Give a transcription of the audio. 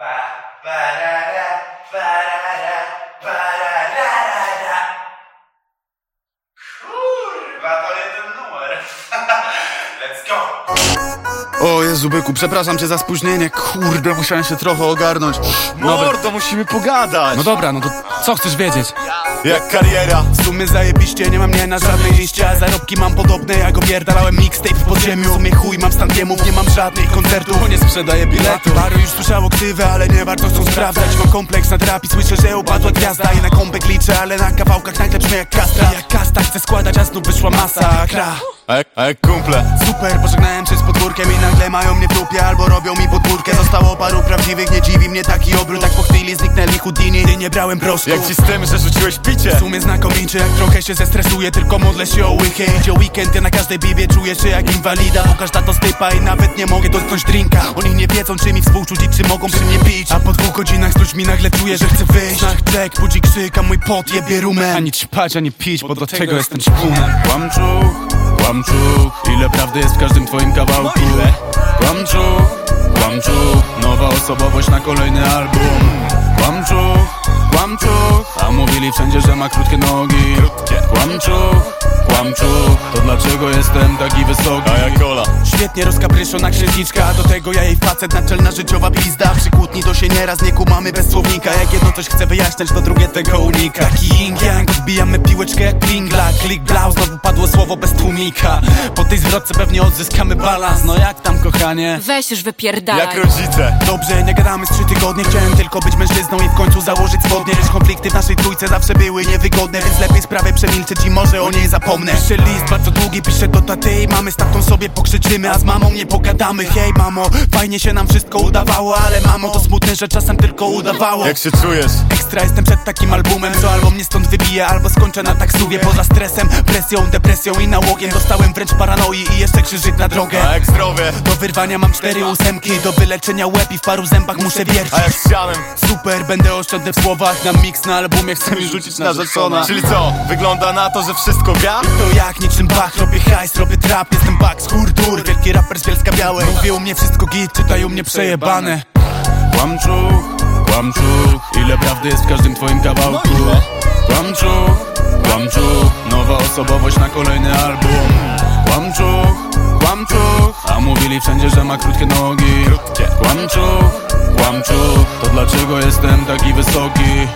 Barara, bararara. Kurwa, to nie ten numer. Let's go. O Jezu byku, przepraszam cię za spóźnienie Kurde, musiałem się trochę ogarnąć Dobra, Mordo, musimy pogadać! no dobra, no to co chcesz wiedzieć? Jak kariera? W sumie zajebiście, nie mam mnie na żadnej liście. A zarobki mam podobne, jak opierdalałem mixtape w podziemiu. W sumie chuj, mam stan diemów, nie mam żadnych koncertów. Bo nie sprzedaję biletu Paru już słyszało ktywę, ale nie warto chcą sprawdzać. Mam kompleks na trap i słyszę, że upadła gwiazda. I na kąpek liczę, ale na kawałkach nagle jak kastra Jak kasta chcę składać, a znów wyszła masakra A jak, a jak kumple? Super, pożegnałem się z podwórkiem i nagle mają mnie w dupie albo robią mi podwórkę. Zostało paru prawdziwych, nie dziwi mnie taki obrót. Jak po chwili zniknęli Houdini, nie, nie brałem proszku Jak ci z tym, że rzuciłeś picie? w sumie znakomicie, jak trochę się zestresuję Tylko modlę się o łychę Idzie weekend, ja na każdej bibie czuję się jak inwalida. Bo każda to stypa i nawet nie mogę dotknąć drinka. Oni nie wiedzą czy mi współczuć i czy mogą przy mnie pić. A po dwóch godzinach z ludźmi nagle czuję, że chcę wyjść. Znak Jack, budzi krzyk, a mój pot jebie rumem Ani ćpać, ani pić, bo do tego jestem ćpunem Kłamczuch, kłamczuch Ile prawdy jest w każdym twoim kawałku? No ile? Kłamczuch, kłamczuch Nowa osobowość na kolejny album. Kłamczuch, kłamczuch mówili wszędzie, że ma krótkie nogi Krótkie. Kłamczuch, kłamczuch To dlaczego jestem taki wysoki? A jak kola? Świetnie rozkapryszona księżniczka do tego ja jej facet, naczelna życiowa pizda Przy kłótni to się nieraz nie kumamy bez słownika Jak jedno coś chcę wyjaśniać, to drugie tego unika Taki yin yang, odbijamy piłeczkę jak pingla Klik blau, znowu padło słowo bez tłumika Po tej zwrotce pewnie odzyskamy balans No jak tam kochanie? Weź już wypierdalaj. Jak rodzice? Dobrze, nie gadamy z trzy tygodnie Chciałem tylko być mężczyzną i w końcu założyć spodnie Lecz konflikty w naszej trójce zawsze były niewygodne Więc lepiej sprawę przemilczeć i może o niej zapomnę. Piszę list bardzo długi, piszę do taty. Mamy z tatą sobie pokrzyczymy, a z mamą nie pogadamy. Hej mamo, fajnie się nam wszystko udawało Ale mamo, to smutne, że czasem tylko udawało. Jak się czujesz? Ekstra jestem przed takim albumem Co albo mnie stąd wybije, albo skończę na taksówie. Poza stresem, presją, depresją i nałogiem Dostałem wręcz paranoi i jeszcze krzyżyk na drogę. A jak zdrowie? do wyrwania mam cztery ósemki Do wyleczenia łeb i w paru zębach muszę wiercić. A jak z sianem? Super, będę oszczędny w słowach Na mix na albumie chcę mi rzucić narzeczona Czyli co? Wygląda na to, że wszystko gra? To jak niczym Bach, robię hajs, robię trap Jestem Bach z wielki raper z Bielska Białej Mówię u mnie wszystko git, czytaj u mnie przejebane Kłamczuch, kłamczuch Ile prawdy jest w każdym twoim kawałku? Kłamczuch, kłamczuch Nowa osobowość na kolejny album Kłamczuch, kłamczuch A mówili wszędzie, że ma krótkie nogi. Kłamczuch, kłamczuch To dlaczego jestem taki wysoki